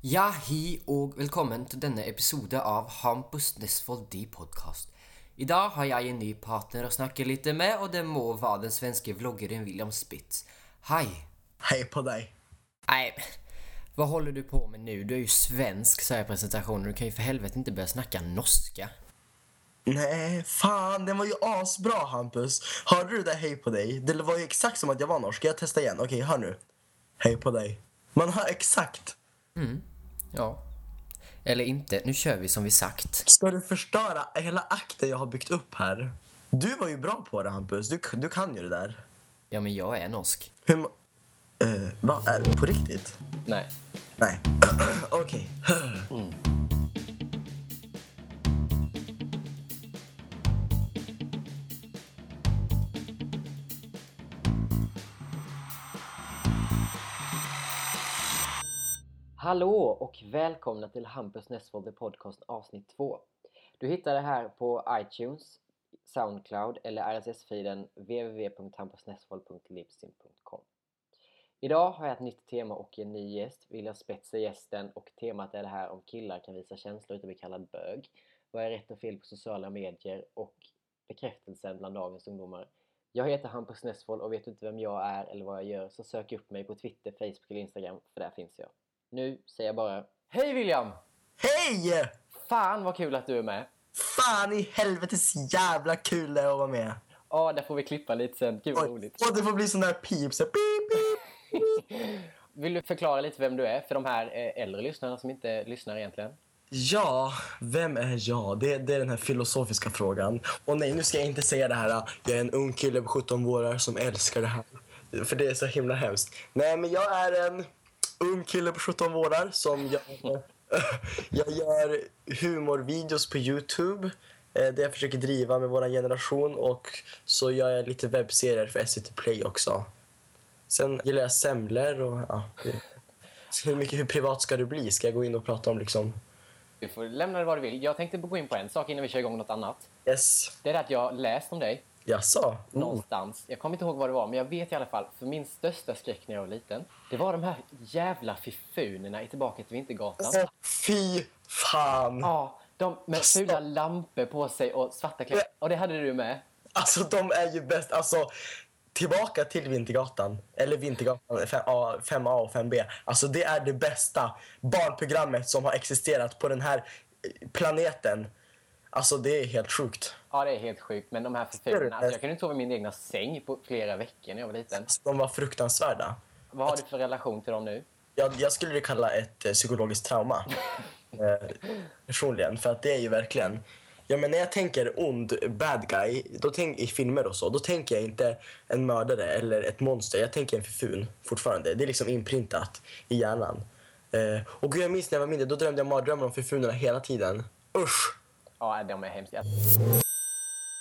Ja, hej och välkommen till denna episode av Hampus Nesvold D podcast. Idag har jag en ny partner att snacka lite med och det må vara den svenska vloggaren William Spitz. Hej! Hej på dig. Nej, vad håller du på med nu? Du är ju svensk i presentationen. Du kan ju för helvete inte börja snacka norska. Nej, fan, den var ju asbra Hampus. Hörde du det hej på dig? Det var ju exakt som att jag var norsk. Jag testar igen. Okej, hör nu. Hej på dig. Man hör exakt. Ja. Eller inte, nu kör vi som vi sagt. Ska du förstöra hela akten jag har byggt upp här? Du var ju bra på det Hampus. Du, du kan ju det där. Ja, men jag är norsk. Hur Eh, vad är det på riktigt? Nej. Nej. Okej. Hallå och välkomna till Hampus Nessvold The Podcast avsnitt 2. Du hittar det här på iTunes, Soundcloud eller RSS-filen www.hampusnessvold.libsyn.com Idag har jag ett nytt tema och en ny gäst. William jag är gästen och temat är det här om killar kan visa känslor utan att bli kallad bög. Vad är rätt och fel på sociala medier och bekräftelsen bland dagens ungdomar. Jag heter Hampus Nessvold och vet du inte vem jag är eller vad jag gör så sök upp mig på Twitter, Facebook eller Instagram för där finns jag. Nu säger jag bara Hej William! Hej! Fan vad kul att du är med! Fan i helvetes jävla kul det är att vara med. Ja, där får vi klippa lite sen. Gud vad roligt. Och det får bli sån där pip. Så. Vill du förklara lite vem du är för de här eh, äldre lyssnarna som inte lyssnar egentligen? Ja, vem är jag? Det, det är den här filosofiska frågan. Och nej, nu ska jag inte säga det här. Jag är en ung kille på 17 år som älskar det här. För det är så himla hemskt. Nej, men jag är en ung kille på 17 år som jag, jag gör humorvideos på Youtube. eh, Där jag försöker driva med vår generation och så gör jag lite webbserier för SVT Play också. Sen gillar jag semlor och ja. det- Hur, mycket, hur privat ska du bli? Ska jag gå in och prata om liksom Du får lämna det vad du vill. Jag tänkte gå in på en sak innan vi kör igång något annat. Yes. Det är det att jag läst om dig Jaså? Oh. någonstans. Jag kommer inte ihåg vad det var, men jag vet i alla fall. För min största skräck när jag var liten, det var de här jävla fifunerna i Tillbaka till Vintergatan. Åh, fy fan! Ja, de med fula lampor på sig och svarta kläder. Och det hade du med. Alltså, de är ju bäst. Alltså, tillbaka till Vintergatan. Eller Vintergatan 5A, 5A och 5B. Alltså, det är det bästa barnprogrammet som har existerat på den här eh, planeten. Alltså, det är helt sjukt. Ja, det är helt sjukt. Men de här fifunerna, alltså, jag kunde inte sova i min egna säng på flera veckor när jag var liten. Alltså, de var fruktansvärda. Vad har du för relation till dem nu? Jag, jag skulle det kalla ett eh, psykologiskt trauma. eh, personligen. För att det är ju verkligen... Ja, men när jag tänker ond bad guy då tänk, i filmer och så, då tänker jag inte en mördare eller ett monster. Jag tänker en fifun fortfarande. Det är liksom inprintat i hjärnan. Eh, och gud, jag minns när jag var mindre, då drömde jag mardrömmar om fifunerna hela tiden. Usch! Ja, de är hemska.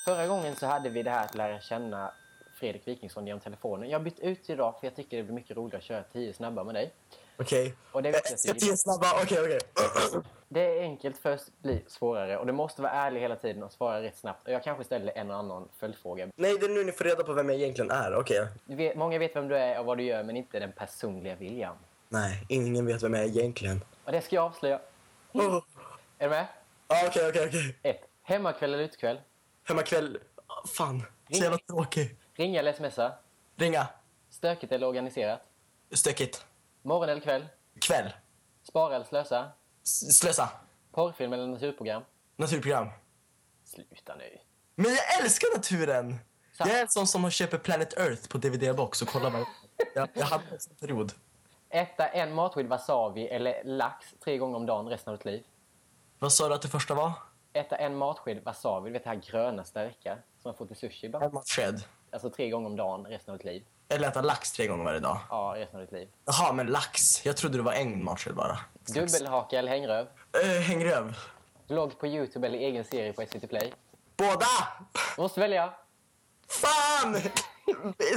Förra gången så hade vi det här att lära känna Fredrik Wikingsson genom telefonen. Jag har bytt ut idag för jag tycker det blir mycket roligare att köra tio snabba med dig. Okej. Och det Eh, vet jag du tio gillar. snabba? Okej, okej. Det är enkelt, först blir svårare och du måste vara ärlig hela tiden och svara rätt snabbt. Och jag kanske ställer en och annan följdfråga. Nej, det är nu ni får reda på vem jag egentligen är. Okej. Vet, många vet vem du är och vad du gör men inte den personliga William. Nej, ingen vet vem jag är egentligen. Och det ska jag avslöja. Oh. Är du med? Okej, okej, okej. 1. Hemmakväll eller utekväll? Hemmakväll. Fan, så jävla tråkig. Ringa eller smsa? Ringa. Stökigt eller organiserat? Stökigt. Morgon eller kväll? Kväll. Spara eller slösa? S- Slösa. Porrfilm eller naturprogram? Naturprogram. Sluta nu. Men jag älskar naturen! Sant. Jag är en sån som har köpt Planet Earth på DVD-box och kollar varje jag, jag hade en period. Äta en matsked wasabi eller lax tre gånger om dagen resten av ditt liv. Vad sa du att det första var? Äta en matsked wasabi, du vet det här gröna stärka som man får till sushi ibland. En matsked. Alltså tre gånger om dagen resten av ditt liv. Eller äta lax tre gånger varje dag. Ja, resten av ditt liv. Jaha, men lax. Jag trodde det var en matsked bara. Dubbelhaka eller hängröv. Äh, hängröv. Vlogg på Youtube eller egen serie på SVT Play. Båda! Du måste välja. Fan!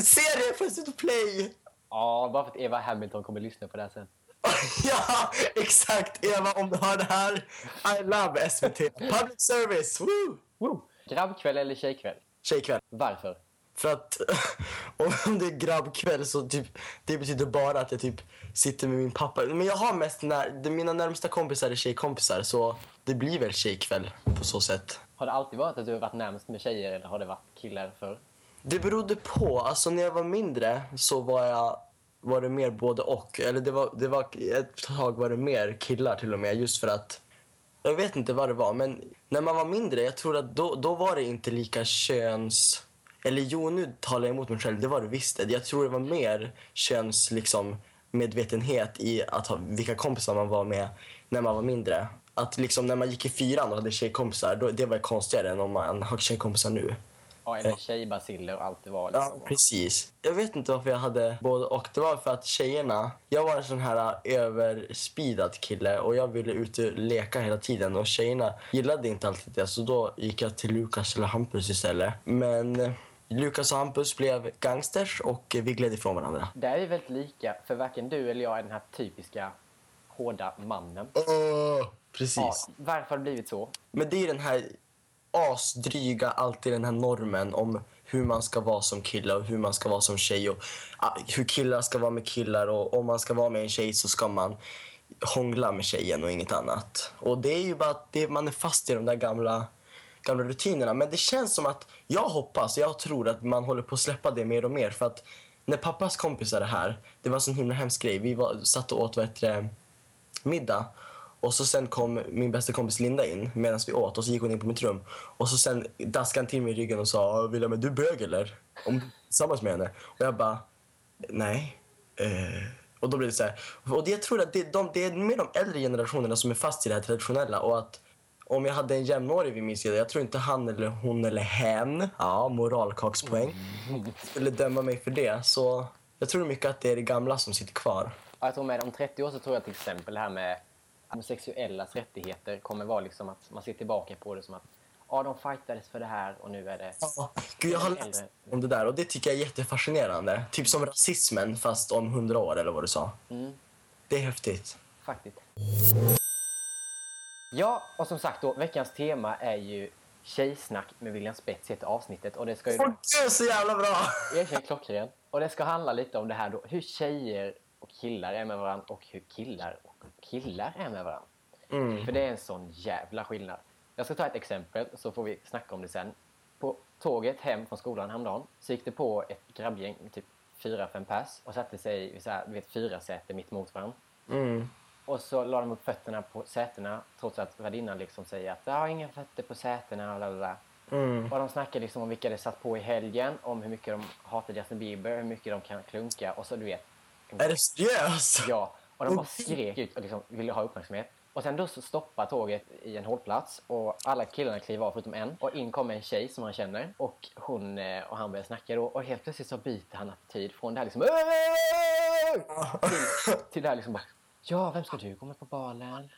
Serie på SVT Play! Ja, bara för att Eva Hamilton kommer lyssna på det här sen. ja, exakt! Eva, om du hör det här. I love SVT. Public service! Woo! Woo! Grabbkväll eller tjejkväll? Tjejkväll. Varför? För att om det är grabbkväll så typ, det betyder bara att jag typ sitter med min pappa. Men jag har mest när, mina närmsta kompisar är tjejkompisar så det blir väl tjejkväll på så sätt. Har det alltid varit att du har varit närmast med tjejer eller har det varit killar för? Det berodde på. Alltså när jag var mindre så var jag var det mer både och. Eller det var, det var ett tag var det mer killar till och med just för att jag vet inte vad det var men när man var mindre jag tror att då, då var det inte lika köns eller jo, nu talar jag emot mig själv. Det var det visst. Jag tror det var mer köns liksom, medvetenhet i att ha, vilka kompisar man var med när man var mindre. Att liksom när man gick i fyran och hade tjejkompisar, då, det var konstigare än om man har tjejkompisar nu. Ja, eller tjejbaciller och allt det var. Liksom. Ja, precis. Jag vet inte varför jag hade både och. Det var för att tjejerna... Jag var en sån här överspeedad kille och jag ville ut och leka hela tiden. Och tjejerna gillade inte alltid det, så då gick jag till Lukas eller Hampus istället. Men Lukas och Hampus blev gangsters och vi gled ifrån varandra. Där är väldigt lika, för varken du eller jag är den här typiska hårda mannen. Uh, precis. Ja, varför har det blivit så? Men det är den här asdryga, alltid den här normen om hur man ska vara som kille och hur man ska vara som tjej. Och, ah, hur killar ska vara med killar och om man ska vara med en tjej så ska man hångla med tjejen och inget annat. Och det är ju bara att det, man är fast i de där gamla gamla rutinerna. Men det känns som att jag hoppas, jag tror att man håller på att släppa det mer och mer. För att när pappas kompisar är här, det var en sån himla hemsk grej. Vi var, satt och åt vad heter middag. Och så sen kom min bästa kompis Linda in medan vi åt och så gick hon in på mitt rum. Och så sen daskade han till mig i ryggen och sa William, är du bög eller? Om, tillsammans med henne. Och jag bara, nej. Eh. Och då blev det så här. Och jag tror att det, de, det är mer de äldre generationerna som är fast i det här traditionella och att om jag hade en jämnårig vid min sida, jag tror inte han eller hon eller hen, ja moralkakspoäng, mm. skulle döma mig för det. Så jag tror mycket att det är det gamla som sitter kvar. Ja, jag tror med om 30 år så tror jag till exempel det här med homosexuellas rättigheter kommer vara liksom att man ser tillbaka på det som att ja, de fightades för det här och nu är det... Ja, Gud, jag har läst om det där och det tycker jag är jättefascinerande. Typ som rasismen fast om hundra år eller vad du sa. Mm. Det är häftigt. Faktiskt. Ja, och som sagt då, veckans tema är ju Tjejsnack med William Spets heter avsnittet. Och det ska ju... Åh, gud, så jävla bra! Erkänn klockren. Och det ska handla lite om det här då, hur tjejer och killar är med varandra och hur killar killar är med varandra. Mm. För det är en sån jävla skillnad. Jag ska ta ett exempel så får vi snacka om det sen. På tåget hem från skolan häromdagen så gick det på ett grabbgäng med typ fyra, fem pers och satte sig i så här, vet, fyra säte mitt mot varandra. Mm. Och så la de upp fötterna på sätena trots att värdinnan liksom säger att jag har inga fötter på sätena och lalala. Mm. Och de snackar liksom om vilka det satt på i helgen, om hur mycket de hatar Justin Bieber, hur mycket de kan klunka och så du vet. Är det seriöst? Ja, och de bara skrek ut och liksom ville ha uppmärksamhet. Och sen då så stoppar tåget i en hållplats och alla killarna kliver av förutom en. Och in kommer en tjej som han känner och hon eh, och han börjar snacka då och helt plötsligt så byter han attityd från det här liksom till, till det här liksom bara Ja, vem ska du gå med på balen?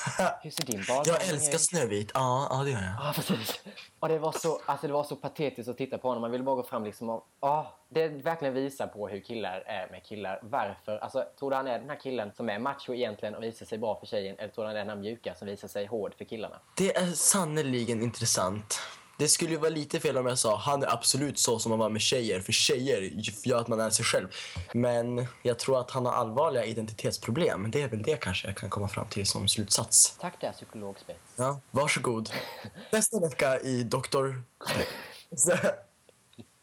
Hur ser din bal Jag älskar Snövit. Ja, ja, det gör jag. Ja, precis. Och det var, så, alltså det var så patetiskt att titta på honom. Man ville bara gå fram liksom och... Ja, det verkligen visar på hur killar är med killar. Varför? Alltså, tror du han är den här killen som är macho egentligen och visar sig bra för tjejen? Eller tror du han är den här mjuka som visar sig hård för killarna? Det är sannoliken intressant. Det skulle ju vara lite fel om jag sa han är absolut så som man var med tjejer. För tjejer gör att man är sig själv. Men jag tror att han har allvarliga identitetsproblem. Det är väl det kanske jag kan komma fram till som slutsats. Tack där psykologspets. Ja, varsågod. Nästa vecka i Doktor...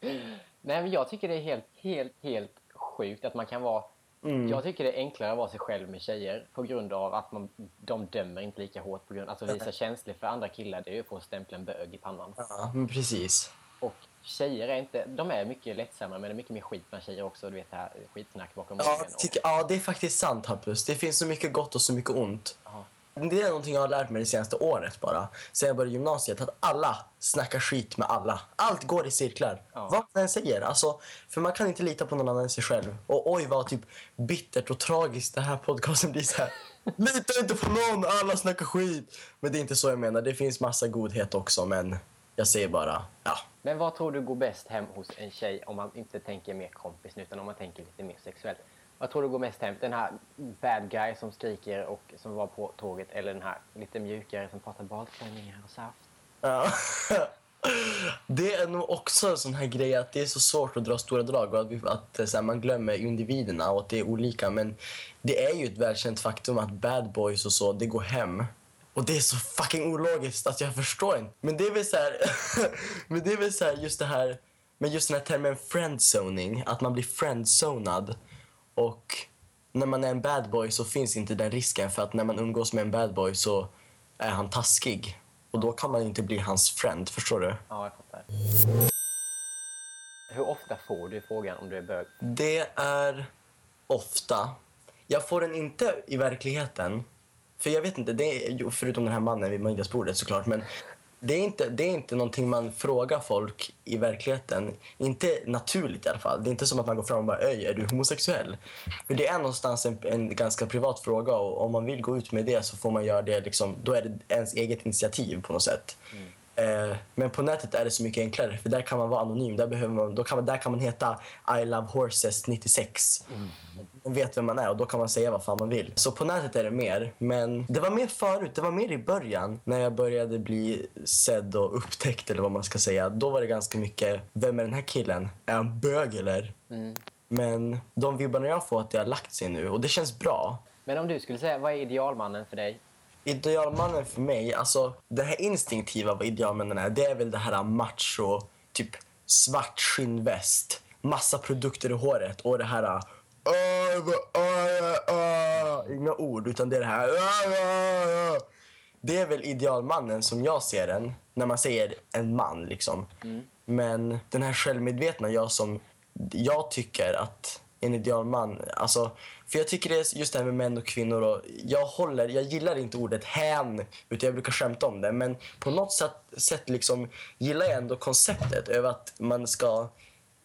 Nej men jag tycker det är helt, helt, helt sjukt att man kan vara Mm. Jag tycker det är enklare att vara sig själv med tjejer på grund av att man, de dömer inte lika hårt. På grund, alltså visa känslor för andra killar, det är ju att få stämpla en bög i pannan. Ja, men precis. Och tjejer är inte, de är mycket lättsammare men det är mycket mer skit bland tjejer också. Du vet det här skitsnack bakom ja, tycker, ja, det är faktiskt sant Hampus. Det finns så mycket gott och så mycket ont. Aha. Det är någonting jag har lärt mig det senaste året bara. Sen jag började gymnasiet. Att alla snackar skit med alla. Allt går i cirklar. Ja. Vad man än säger. Alltså, för man kan inte lita på någon annan än sig själv. Och oj vad typ bittert och tragiskt det här podcasten blir så här. Lita inte på någon, alla snackar skit. Men det är inte så jag menar. Det finns massa godhet också men jag säger bara, ja. Men vad tror du går bäst hem hos en tjej om man inte tänker mer kompis utan om man tänker lite mer sexuellt? Vad tror du går mest hem? Den här bad guy som skriker och som var på tåget eller den här lite mjukare som pratar badklänningar och saft? Ja. Det är nog också en sån här grej att det är så svårt att dra stora drag och att, vi, att eh, så här, man glömmer individerna och att det är olika. Men det är ju ett välkänt faktum att bad boys och så, det går hem. Och det är så fucking ologiskt att jag förstår inte. Men det är väl så här, men det är väl så här just det här, men just den här termen friendzoning, att man blir friendzonad. Och när man är en bad boy så finns inte den risken för att när man umgås med en bad boy så är han taskig. Och då kan man inte bli hans friend, förstår du? Ja, jag fattar. Hur ofta får du frågan om du är bög? Det är ofta. Jag får den inte i verkligheten. För jag vet inte, det är, förutom den här mannen vid middagsbordet såklart. Men det är, inte, det är inte någonting man frågar folk i verkligheten. Inte naturligt i alla fall. Det är inte som att man går fram och bara “Öj, är du homosexuell?” För det är någonstans en, en ganska privat fråga och om man vill gå ut med det så får man göra det liksom, då är det ens eget initiativ på något sätt. Mm men på nätet är det så mycket enklare för där kan man vara anonym. Där, behöver man, då kan man, där kan man heta I love horses 96. Man vet vem man är och då kan man säga vad fan man vill. Så på nätet är det mer. Men det var mer förut. Det var mer i början när jag började bli sedd och upptäckt eller vad man ska säga. Då var det ganska mycket, vem är den här killen? Är han bög eller? Men de vibbarna jag får att det har lagt sig nu och det känns bra. Men om du skulle säga, vad är idealmannen för dig? Idealmannen för mig, alltså det här instinktiva vad idealmannen är, det är väl det här macho, typ svart skinnväst, massa produkter i håret och det här "Åh, vad- åh, åh", inga ord utan det är det här. Det är väl idealmannen som jag ser den, när man säger en man liksom. Men den här självmedvetna jag som, jag tycker att en idealman, alltså, för jag tycker det är just det här med män och kvinnor och jag håller, jag gillar inte ordet hän, utan jag brukar skämta om det, men på något sätt, sätt liksom gillar jag ändå konceptet över att man ska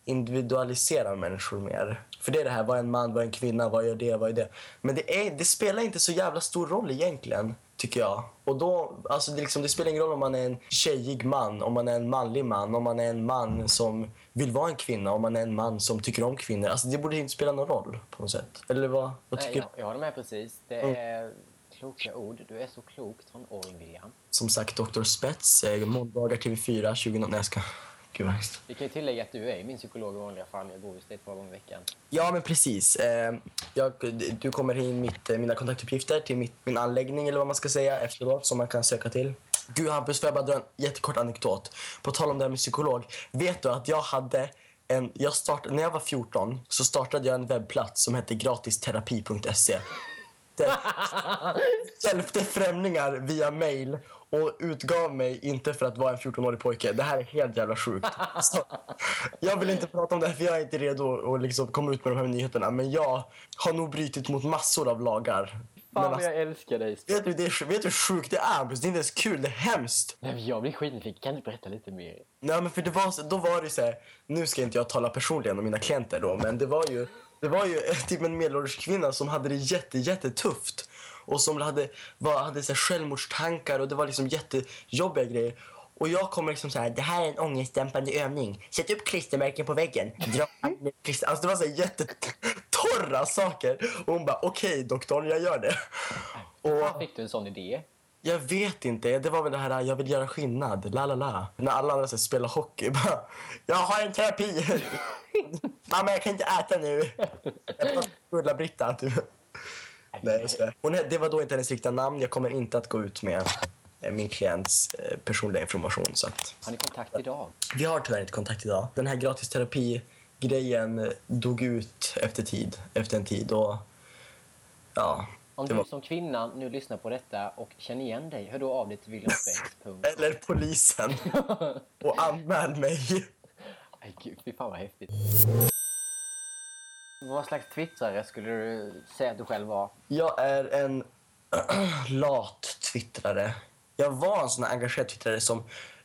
individualisera människor mer. För det är det här, vad är en man, vad är en kvinna, vad gör det, vad är det? Men det, är, det spelar inte så jävla stor roll egentligen, tycker jag. Och då, alltså det, liksom, det spelar ingen roll om man är en tjejig man, om man är en manlig man, om man är en man som vill vara en kvinna, om man är en man som tycker om kvinnor. Alltså det borde inte spela någon roll på något sätt. Eller vad, vad tycker jag, jag håller med precis. Det är kloka ord. Du är så klok från åren, William. Som sagt, Dr. Spets, eh, måndagar TV4, 20... Nej, jag ska... Gud vad. Vi kan ju tillägga att du är min psykolog i vanliga fall. Jag bor hos dig ett par gånger i veckan. Ja, men precis. Eh, jag, du kommer in mitt, eh, mina kontaktuppgifter till mitt, min anläggning eller vad man ska säga efteråt som man kan söka till. Gud Hampus, får jag bara dra en jättekort anekdot? På tal om det här med psykolog. Vet du att jag hade en, jag start, när jag var 14 så startade jag en webbplats som hette gratisterapi.se. Där hjälpte främlingar via mail och utgav mig inte för att vara en 14-årig pojke. Det här är helt jävla sjukt. Så, jag vill inte prata om det här för jag är inte redo att liksom komma ut med de här nyheterna. Men jag har nog brutit mot massor av lagar. Men Fan, alltså, jag älskar dig. vet, du, det är, vet du hur sjukt det är? Det är inte ens kul, det är hemskt. Nej, men jag blir skitnyfiken. Kan du berätta lite mer? Nej, men för det var, så- då var det så här, nu ska inte jag tala personligen om mina klienter då, men det var ju, det var ju typ en medelålders kvinna som hade det jätte, jättetufft och som hade, var, hade så här självmordstankar och det var liksom jättejobbiga grejer. Och jag kommer liksom så här, det här är en ångestdämpande övning. Sätt upp klistermärken på väggen. Dra klister... Alltså det var så här jättetorra saker. Och hon bara, okej doktorn, jag gör det. Var fick du en sån idé? jag vet inte. Det var väl det här jag vill göra skillnad. La la la. När alla andra spelar hockey. Bara, jag har en terapi. Mamma, jag kan inte äta nu. Ulla-Britta. Typ. Nej. Hon det var då inte hennes riktiga namn. Jag kommer inte att gå ut med eh, min klients eh, personliga information. Så att. Har ni kontakt idag? Vi har tyvärr inte kontakt idag. Den här gratisterapi-grejen eh, dog ut efter tid. Efter en tid. Och, ja, Om du var... som kvinna nu lyssnar på detta och känner igen dig, hör då av dig till williamspets. Eller polisen. Och anmäl mig. Nej gud, fy fan vad häftigt. Vad slags twittrare skulle du säga att du själv var? Jag är en lat twittrare. Jag var en sån här engagerad twittrare som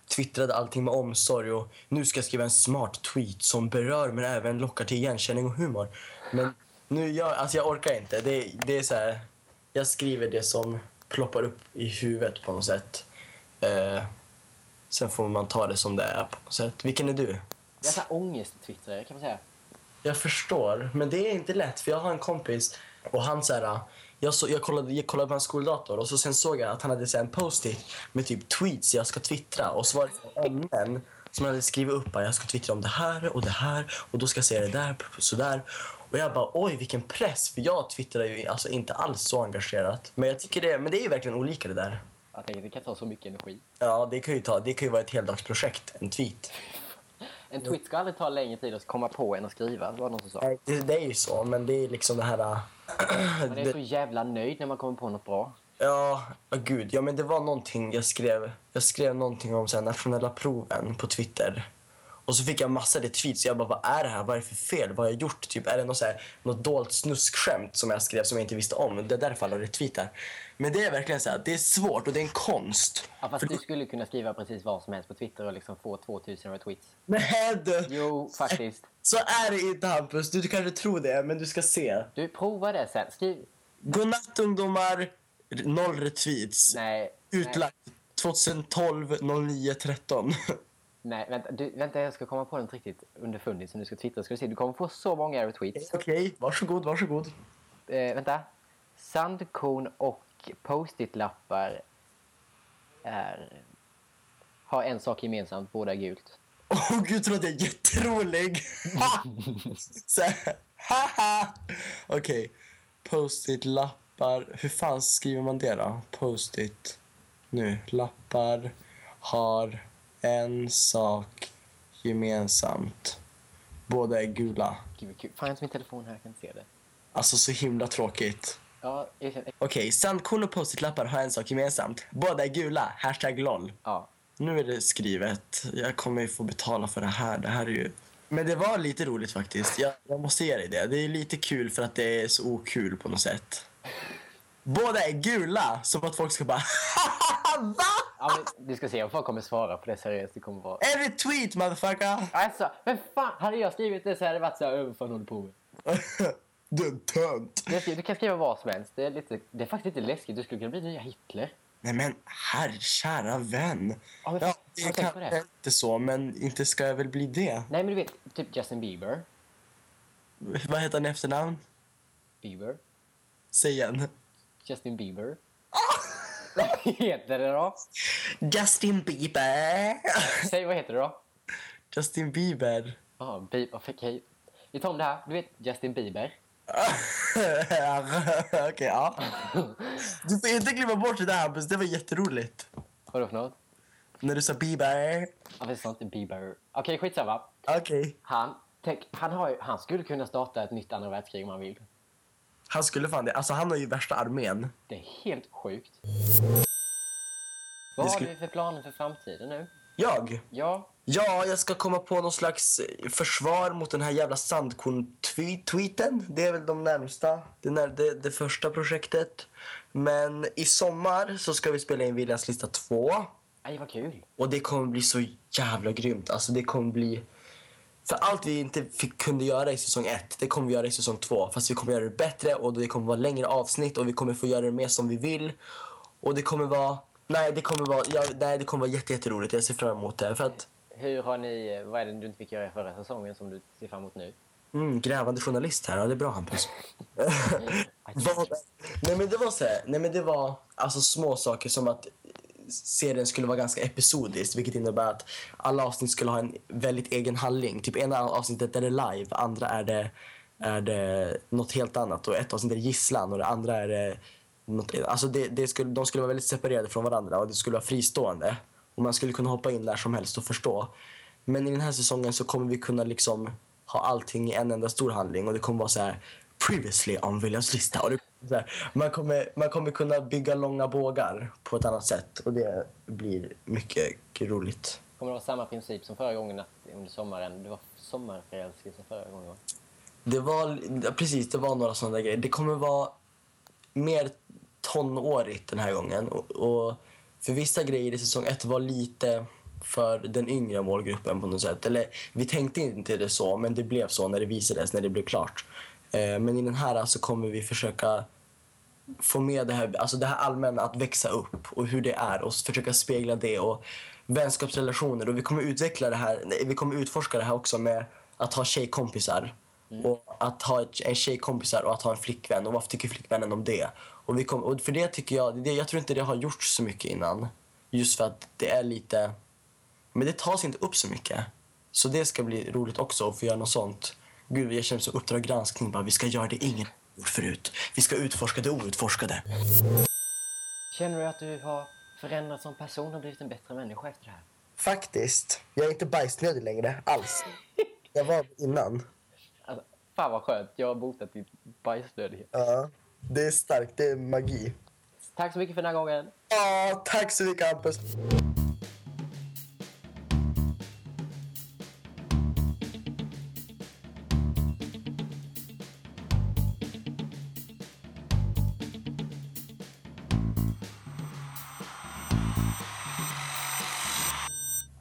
twittrade allting med omsorg och nu ska jag skriva en smart tweet som berör men även lockar till igenkänning och humor. Men nu jag, alltså jag orkar inte. Det, det är så här, jag skriver det som ploppar upp i huvudet på något sätt. Eh, sen får man ta det som det är på något sätt. Vilken är du? Jag är så här ångest-twittrare kan man säga. Jag förstår, men det är inte lätt för jag har en kompis och han så här, jag, så, jag, kollade, jag kollade på hans skoldator och så sen såg jag att han hade så en post-it med typ tweets jag ska twittra och så var det ämnen som han hade skrivit upp. Jag ska twittra om det här och det här och då ska jag säga det där sådär. Och jag bara oj vilken press för jag twittrar ju alltså inte alls så engagerat. Men jag tycker det, men det är ju verkligen olika det där. Jag tänker det kan ta så mycket energi. Ja det kan ju ta, det kan ju vara ett heldagsprojekt, en tweet. En tweet ska aldrig ta längre tid att komma på än att skriva, det var någon som sa. Det, det är ju så men det är liksom det här... Man är så jävla nöjd när man kommer på något bra. Ja, oh, gud. Ja, men det var någonting jag skrev. Jag skrev någonting om så här, nationella proven på Twitter. Och så fick jag massor av tweets. Jag bara, vad är det här? Vad är det för fel? Vad har jag gjort? Typ, är det något, så här, något dolt snuskskämt som jag skrev som jag inte visste om? Det är därför alla retweetar. Men det är verkligen så här, det är svårt och det är en konst. Ja, fast För du skulle kunna skriva precis vad som helst på Twitter och liksom få 2000 retweets. Nej, du. Jo, faktiskt. Så är det inte Hampus. Du, du kanske tror det, men du ska se. Du, prova det sen. Skriv... Godnatt ungdomar, noll retweets. Nej. Utlagt 2012 09 13. Nej, vänta, du, vänta, jag ska komma på något riktigt underfundigt som du ska twittra. Ska du se, du kommer få så många retweets. Okej, varsågod, varsågod. Eh, vänta. Sandkorn och post-it-lappar är... Har en sak gemensamt, båda är gult. Åh gud, tror att jag är jätterolig. Haha. Okej, post-it lappar. Hur fan skriver man det då? Post-it. Nu, lappar har en sak gemensamt. Båda är gula. Gud, kul. Fan, jag har inte min telefon här, jag kan inte se det. Alltså så himla tråkigt. Ja, Okej, sandkorn och post-it-lappar har en sak gemensamt. Båda är gula. Hashtag LOL. ja. Nu är det skrivet. Jag kommer ju få betala för det här. Det här är ju... Men det var lite roligt faktiskt. Jag, jag måste ge dig det. Det är lite kul för att det är så okul på något sätt. Båda är gula, som att folk ska bara VA? ja men, du ska se om folk kommer svara på det seriöst. Det kommer vara... En retweet motherfucker! Alltså, men fan, hade jag skrivit det så hade det varit så här, "Öh, vad fan håller på med? du är en tönt. Du, kan skriva vad som helst. Det är, lite, det är faktiskt lite läskigt. Du skulle kunna bli nya Hitler. Nej men herr kära vän. Ja, men Ja, det du tänkt kan på det? inte så, men inte ska jag väl bli det. Nej, men du vet, typ Justin Bieber. Vad heter han i efternamn? Bieber. Säg igen. Justin Bieber. Vad heter det då? Justin Bieber. Säg vad heter det då? Justin Bieber. Ja, Bieber. Okej. Vi tar om det här. Du vet Justin Bieber. Okej, ja. Du får inte glömma bort det där Hampus, det var jätteroligt. Vadå för något? När du sa Bieber. Ja, det sa inte Bieber. Okej, skitsamma. Okej. Han, tänk, han, har ju, han skulle kunna starta ett nytt andra världskrig om han vill. Han skulle fan det. Alltså han har ju värsta armén. Det är helt sjukt. Vad Det har skulle- du för planer för framtiden nu? Jag? Ja, Ja, jag ska komma på någon slags eh, försvar mot den här jävla sandkorn-tweeten. Det är väl de närmsta. Det, när, det, det första projektet. Men i sommar så ska vi spela in Viljans lista 2. aj vad kul. Och det kommer bli så jävla grymt. Alltså det kommer bli... För allt vi inte fick, kunde göra i säsong 1, det kommer vi göra i säsong 2. Fast vi kommer göra det bättre och det kommer vara längre avsnitt och vi kommer få göra det mer som vi vill. Och det kommer vara... Nej, det kommer vara, ja, nej, det kommer vara jätte, jätteroligt. Jag ser fram emot det. För att, Hur har ni, vad är det du inte fick göra i förra säsongen som du ser fram emot nu? mm, grävande journalist här. Ja, det är bra Hampus. Nej men det var så här, nej men det var alltså små saker som att serien skulle vara ganska episodisk vilket innebär att alla avsnitt skulle ha en väldigt egen handling. Typ ena avsnittet är det live, andra är det, är det något helt annat och ett avsnitt är det gisslan och det andra är det något, alltså det, det skulle, de skulle vara väldigt separerade från varandra och det skulle vara fristående. Och man skulle kunna hoppa in där som helst och förstå. Men i den här säsongen så kommer vi kunna liksom ha allting i en enda stor handling och det kommer vara så här previously on Williams lista. Och det, man, kommer, man kommer kunna bygga långa bågar på ett annat sätt och det blir mycket roligt. Kommer det vara samma princip som förra gången att under sommaren? Det var sommarförälskelse förra gången va? Det var, precis, det var några sådana grejer. Det kommer vara mer tonårigt den här gången. Och, och för vissa grejer i säsong ett var lite för den yngre målgruppen på något sätt. Eller vi tänkte inte det så, men det blev så när det visades, när det blev klart. Eh, men i den här så kommer vi försöka få med det här, alltså det här allmänna att växa upp och hur det är och försöka spegla det och vänskapsrelationer och vi kommer utveckla det här, nej, vi kommer utforska det här också med att ha tjejkompisar Och att ha ett, en tjejkompisar och att ha en flickvän. Och vad tycker flickvännen om det? Och, vi kom, och för det tycker jag, det, jag tror inte det har gjorts så mycket innan. Just för att det är lite... Men det tas inte upp så mycket. Så det ska bli roligt också att få göra något sånt. Gud, jag känner som Uppdrag granskning. Bara, vi ska göra det ingen gjort förut. Vi ska utforska det outforskade. Känner du att du har förändrats som person och blivit en bättre människa efter det här? Faktiskt. Jag är inte bajsnödig längre alls. Jag var innan. Alltså, fan vad skönt, jag har botat din bajsnödighet. Ja, det är starkt. Det är magi. Tack så mycket för den här gången. Ja, tack så mycket Hampus.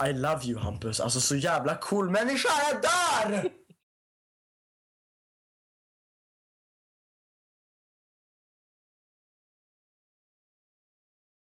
I love you Hampus. Alltså så jävla cool människa, jag dör!